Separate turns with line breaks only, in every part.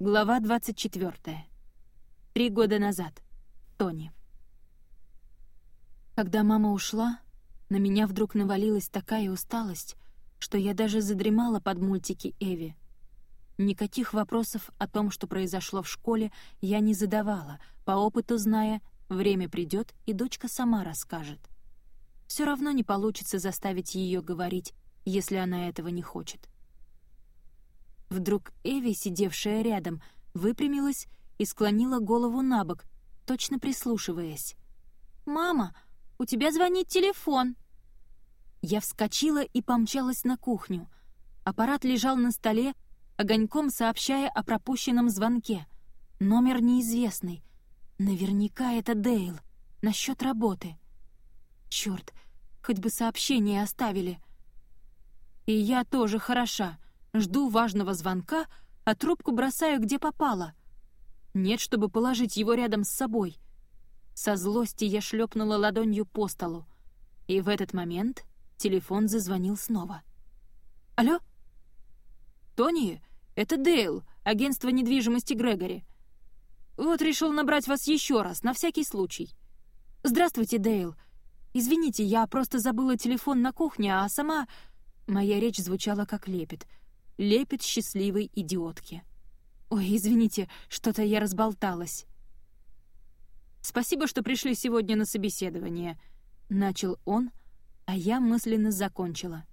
Глава 24. Три года назад. Тони. Когда мама ушла, на меня вдруг навалилась такая усталость, что я даже задремала под мультики Эви. Никаких вопросов о том, что произошло в школе, я не задавала, по опыту зная, время придет, и дочка сама расскажет. Все равно не получится заставить ее говорить, если она этого не хочет. Вдруг Эви, сидевшая рядом, выпрямилась и склонила голову на бок, точно прислушиваясь. «Мама, у тебя звонит телефон!» Я вскочила и помчалась на кухню. Аппарат лежал на столе, огоньком сообщая о пропущенном звонке. Номер неизвестный. Наверняка это Дейл. Насчет работы. Черт, хоть бы сообщение оставили. И я тоже хороша. Жду важного звонка, а трубку бросаю где попало. Нет, чтобы положить его рядом с собой. Со злости я шлепнула ладонью по столу. И в этот момент телефон зазвонил снова. «Алло?» «Тони, это Дейл, агентство недвижимости Грегори. Вот решил набрать вас еще раз, на всякий случай. Здравствуйте, Дейл. Извините, я просто забыла телефон на кухне, а сама...» Моя речь звучала как лепет — лепит счастливой идиотки. «Ой, извините, что-то я разболталась». «Спасибо, что пришли сегодня на собеседование», — начал он, а я мысленно закончила.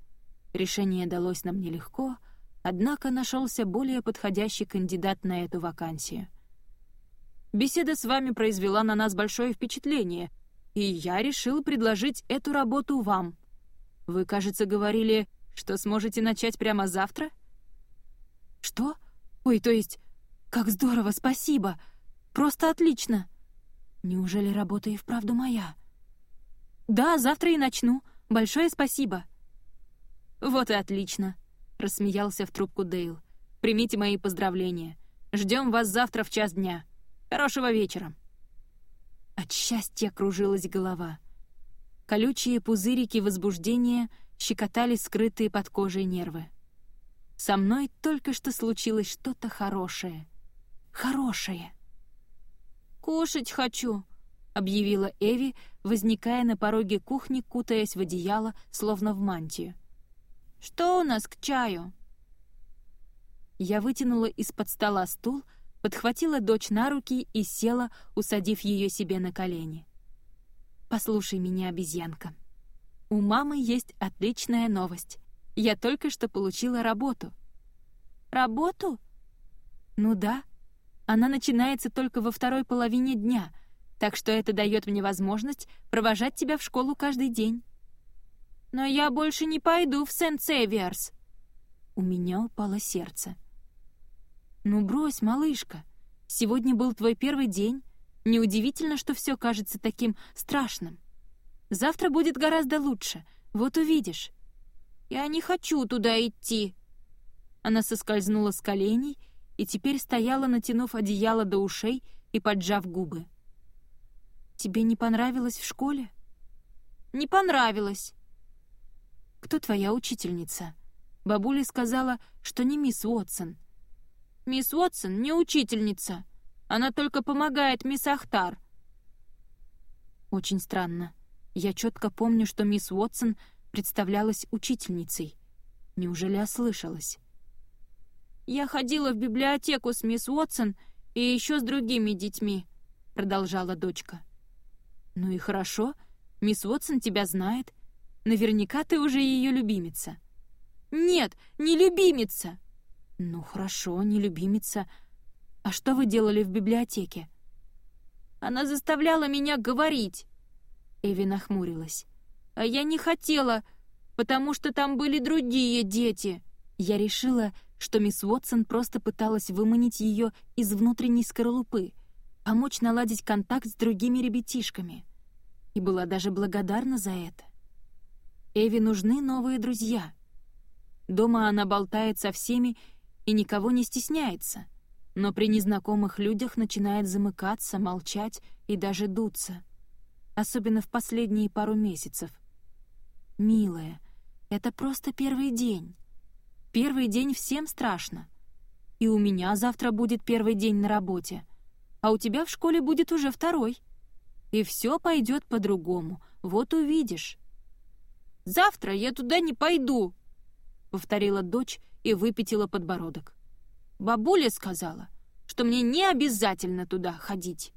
Решение далось нам нелегко, однако нашелся более подходящий кандидат на эту вакансию. «Беседа с вами произвела на нас большое впечатление, и я решил предложить эту работу вам. Вы, кажется, говорили, что сможете начать прямо завтра?» «Что? Ой, то есть... Как здорово, спасибо! Просто отлично!» «Неужели работа и вправду моя?» «Да, завтра и начну. Большое спасибо!» «Вот и отлично!» — рассмеялся в трубку Дейл. «Примите мои поздравления. Ждем вас завтра в час дня. Хорошего вечера!» От счастья кружилась голова. Колючие пузырики возбуждения щекотали скрытые под кожей нервы. Со мной только что случилось что-то хорошее. Хорошее. «Кушать хочу», — объявила Эви, возникая на пороге кухни, кутаясь в одеяло, словно в мантию. «Что у нас к чаю?» Я вытянула из-под стола стул, подхватила дочь на руки и села, усадив ее себе на колени. «Послушай меня, обезьянка. У мамы есть отличная новость. Я только что получила работу». «Работу?» «Ну да. Она начинается только во второй половине дня, так что это дает мне возможность провожать тебя в школу каждый день». «Но я больше не пойду в Сент-Севиарс». У меня упало сердце. «Ну брось, малышка. Сегодня был твой первый день. Неудивительно, что все кажется таким страшным. Завтра будет гораздо лучше. Вот увидишь. «Я не хочу туда идти!» Она соскользнула с коленей и теперь стояла, натянув одеяло до ушей и поджав губы. «Тебе не понравилось в школе?» «Не понравилось!» «Кто твоя учительница?» Бабуля сказала, что не мисс Уотсон. «Мисс Уотсон не учительница. Она только помогает мисс Ахтар». «Очень странно. Я четко помню, что мисс Уотсон — представлялась учительницей. Неужели ослышалась? «Я ходила в библиотеку с мисс Уотсон и еще с другими детьми», — продолжала дочка. «Ну и хорошо, мисс Уотсон тебя знает. Наверняка ты уже ее любимица». «Нет, не любимица!» «Ну хорошо, не любимица. А что вы делали в библиотеке?» «Она заставляла меня говорить». Эви нахмурилась. А я не хотела, потому что там были другие дети. Я решила, что мисс Уотсон просто пыталась выманить ее из внутренней скорлупы, помочь наладить контакт с другими ребятишками. И была даже благодарна за это. Эви нужны новые друзья. Дома она болтает со всеми и никого не стесняется, но при незнакомых людях начинает замыкаться, молчать и даже дуться. Особенно в последние пару месяцев — «Милая, это просто первый день. Первый день всем страшно. И у меня завтра будет первый день на работе, а у тебя в школе будет уже второй. И все пойдет по-другому, вот увидишь. «Завтра я туда не пойду», — повторила дочь и выпятила подбородок. «Бабуля сказала, что мне не обязательно туда ходить».